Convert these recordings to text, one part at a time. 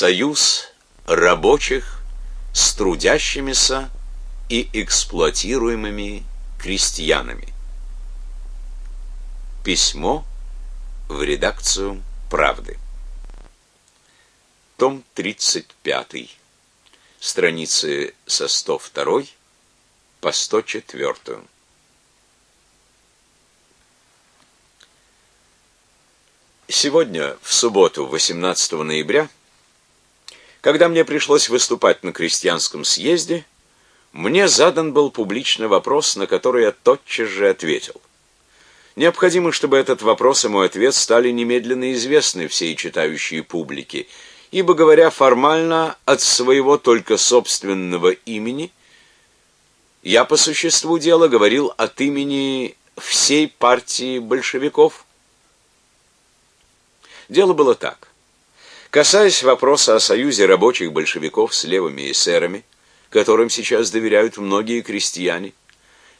Союз рабочих с трудящимися и эксплуатируемыми крестьянами. Письмо в редакцию «Правды». Том 35. Страницы со 102 по 104. Сегодня, в субботу, 18 ноября, когда мне пришлось выступать на крестьянском съезде, мне задан был публичный вопрос, на который я тотчас же ответил. Необходимо, чтобы этот вопрос и мой ответ стали немедленно известны всей читающей публике, ибо, говоря формально от своего только собственного имени, я по существу дела говорил от имени всей партии большевиков. Дело было так. Касаясь вопроса о союзе рабочих большевиков с левыми эсерами, которым сейчас доверяют многие крестьяне,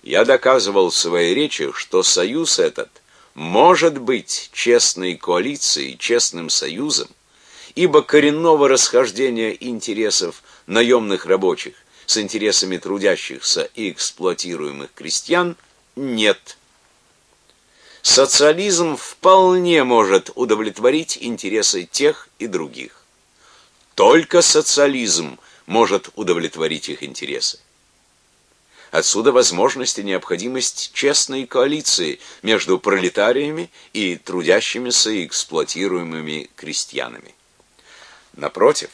я доказывал в своей речи, что союз этот может быть честной коалицией, честным союзом, ибо коренного расхождения интересов наемных рабочих с интересами трудящихся и эксплуатируемых крестьян нет. Социализм вполне может удовлетворить интересы тех и других. Только социализм может удовлетворить их интересы. Отсюда возможность и необходимость честной коалиции между пролетариями и трудящимися и эксплуатируемыми крестьянами. Напротив,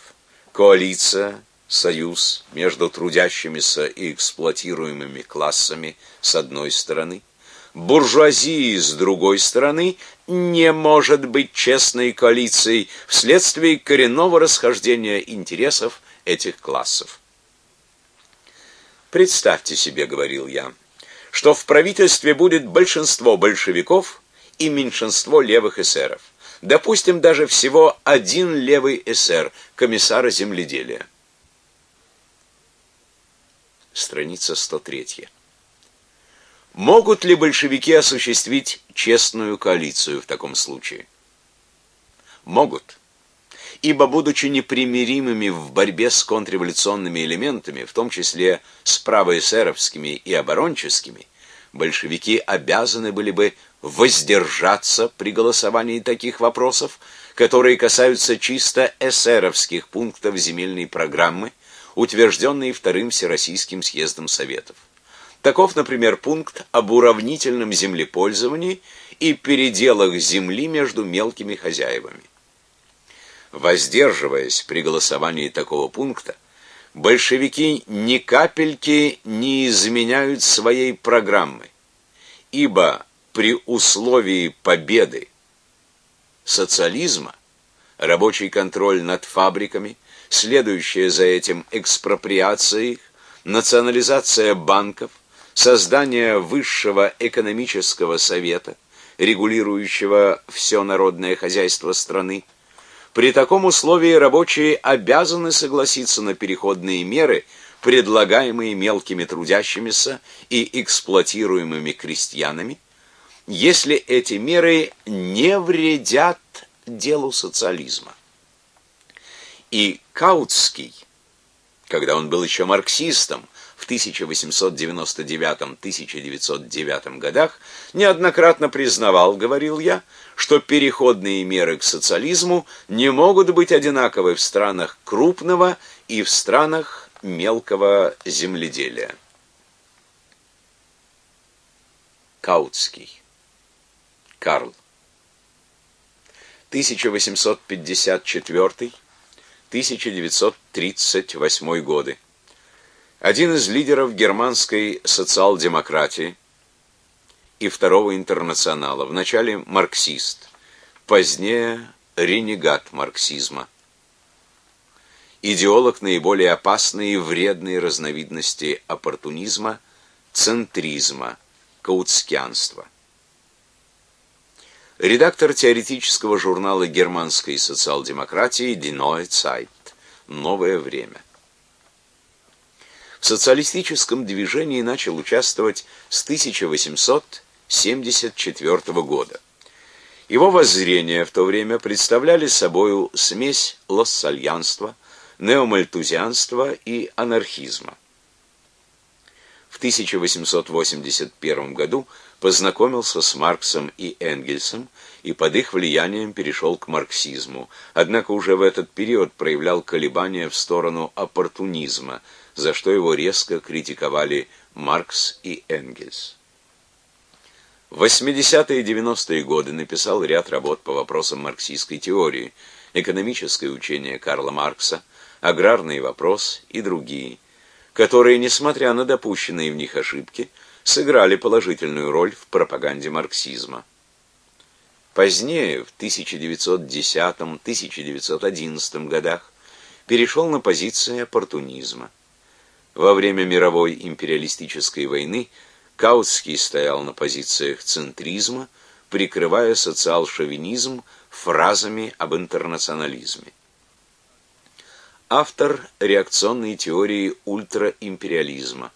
коалиция, союз между трудящимися и эксплуатируемыми классами с одной стороны, буржуазией с другой стороны, не может быть честной коалицией вследствие коренного расхождения интересов этих классов. Представьте себе, говорил я, что в правительстве будет большинство большевиков и меньшинство левых эсеров. Допустим, даже всего один левый эсер, комиссара земледелия. Страница 103. Могут ли большевики осуществить честную коалицию в таком случае? Могут ибо, будучи непримиримыми в борьбе с контрреволюционными элементами, в том числе с правоэсеровскими и оборонческими, большевики обязаны были бы воздержаться при голосовании таких вопросов, которые касаются чисто эсеровских пунктов земельной программы, утвержденной Вторым Всероссийским съездом Советов. Таков, например, пункт об уравнительном землепользовании и переделах земли между мелкими хозяевами. Воздерживаясь при голосовании такого пункта, большевики ни капельки не изменяют своей программы, ибо при условии победы социализма рабочий контроль над фабриками, следующая за этим экспроприация их, национализация банков, создание высшего экономического совета, регулирующего все народное хозяйство страны, при таком условии рабочие обязаны согласиться на переходные меры, предлагаемые мелкими трудящимися и эксплуатируемыми крестьянами, если эти меры не вредят делу социализма. И Каутский, когда он был еще марксистом, в 1899-1909 годах неоднократно признавал, говорил я, что переходные меры к социализму не могут быть одинаковы в странах крупного и в странах мелкого земледелия. Каутский. Карл. 1854-1938 годы. Один из лидеров германской социал-демократии и второго интернационала, вначале марксист, позднее ренегат марксизма. Идеолог наиболее опасной и вредной разновидности оппортунизма центризма, каутскианства. Редактор теоретического журнала германской социал-демократии Neue Zeit. Новое время в социалистическом движении начал участвовать с 1874 года. Его воззрения в то время представляли собою смесь лассальянства, неомальтузианства и анархизма. В 1881 году познакомился с Марксом и Энгельсом и под их влиянием перешел к марксизму, однако уже в этот период проявлял колебания в сторону оппортунизма, за что его резко критиковали Маркс и Энгельс. В 80-е и 90-е годы написал ряд работ по вопросам марксистской теории, экономическое учение Карла Маркса, аграрный вопрос и другие, которые, несмотря на допущенные в них ошибки, сыграли положительную роль в пропаганде марксизма. Позднее, в 1910-1911 годах, перешел на позиции оппортунизма. Во время мировой империалистической войны Каутский стоял на позициях центризма, прикрывая социал-шовинизм фразами об интернационализме. Автор реакционной теории ультраимпериализма.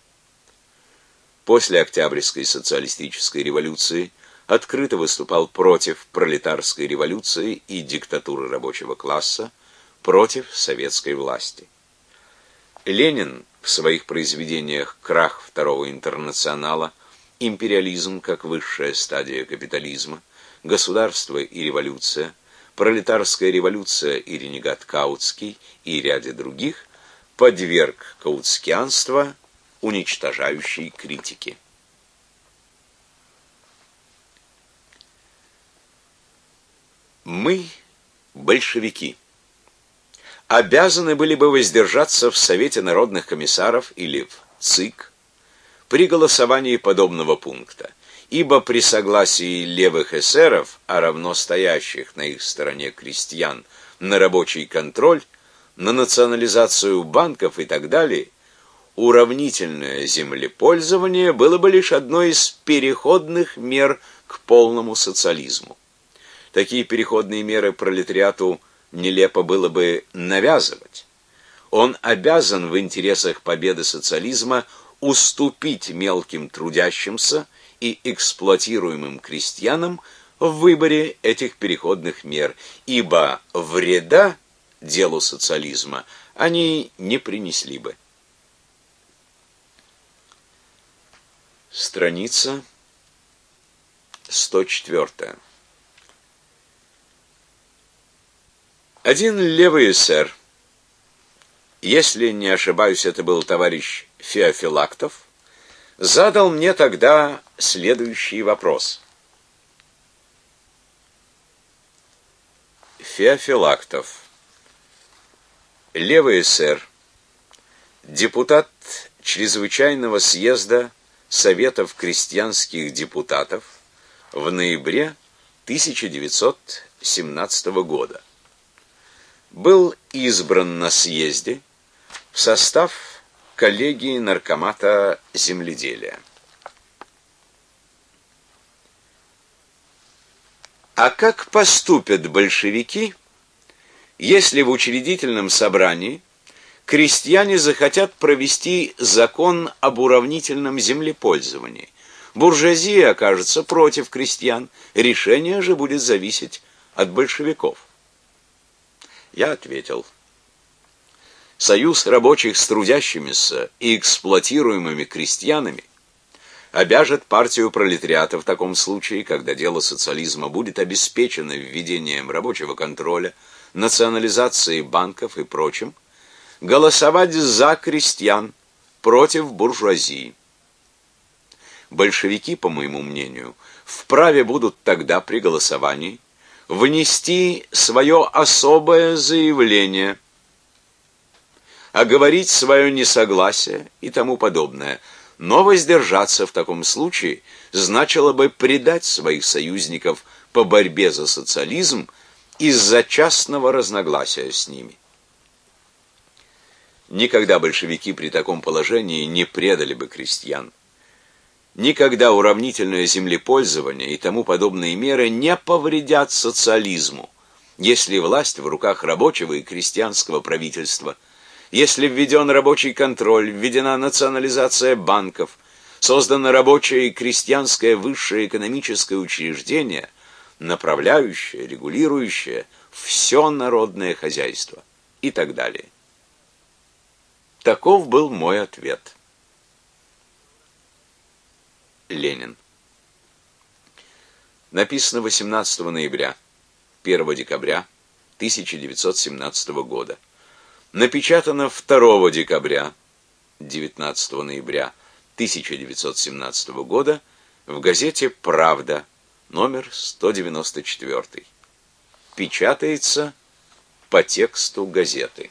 После Октябрьской социалистической революции открыто выступал против пролетарской революции и диктатуры рабочего класса, против советской власти. Ленин в своих произведениях «Крах Второго интернационала», «Империализм как высшая стадия капитализма», «Государство и революция», «Пролетарская революция» и «Ренегат Каутский» и ряде других подверг каутскианство уничтожающей критике. Мы большевики обязаны были бы воздержаться в Совете народных комиссаров или в ЦИК при голосовании подобного пункта, ибо при согласии левых эсеров, а равно стоящих на их стороне крестьян, на рабочий контроль, на национализацию банков и так далее, уравнительное землепользование было бы лишь одной из переходных мер к полному социализму. Такие переходные меры пролетариату нелепо было бы навязывать. Он обязан в интересах победы социализма уступить мелким трудящимся и эксплуатируемым крестьянам в выборе этих переходных мер, ибо вреда делу социализма они не принесли бы. Страница 104. Один левый эсер, если не ошибаюсь, это был товарищ Феофилактов, задал мне тогда следующий вопрос. Феофилактов. Левый эсер, депутат чрезвычайного съезда Советов крестьянских депутатов в ноябре 1917 года был избран на съезде в состав коллегии наркомата земледелия. А как поступят большевики, если в учредительном собрании крестьяне захотят провести закон об уравнительном землепользовании? Буржуазия окажется против крестьян, решение же будет зависеть от большевиков. Я ответил. Союз рабочих с трудящимися и эксплуатируемыми крестьянами обяжет партию пролетариата в таком случае, когда дело социализма будет обеспечено введением рабочего контроля, национализацией банков и прочим, голосовать за крестьян против буржуазии. Большевики, по моему мнению, вправе будут тогда при голосовании внести свое особое заявление, оговорить свое несогласие и тому подобное. Но воздержаться в таком случае значило бы предать своих союзников по борьбе за социализм из-за частного разногласия с ними. Никогда большевики при таком положении не предали бы крестьян. Никогда уравнительное землепользование и тому подобные меры не повредят социализму, если власть в руках рабочего и крестьянского правительства, если введен рабочий контроль, введена национализация банков, создано рабочее и крестьянское высшее экономическое учреждение, направляющая, регулирующая все народное хозяйство и так далее. Таков был мой ответ. Ленин. Написано 18 ноября, 1 декабря 1917 года. Напечатано 2 декабря 19 ноября 1917 года в газете Правда, номер 194. Печатается по тексту газеты.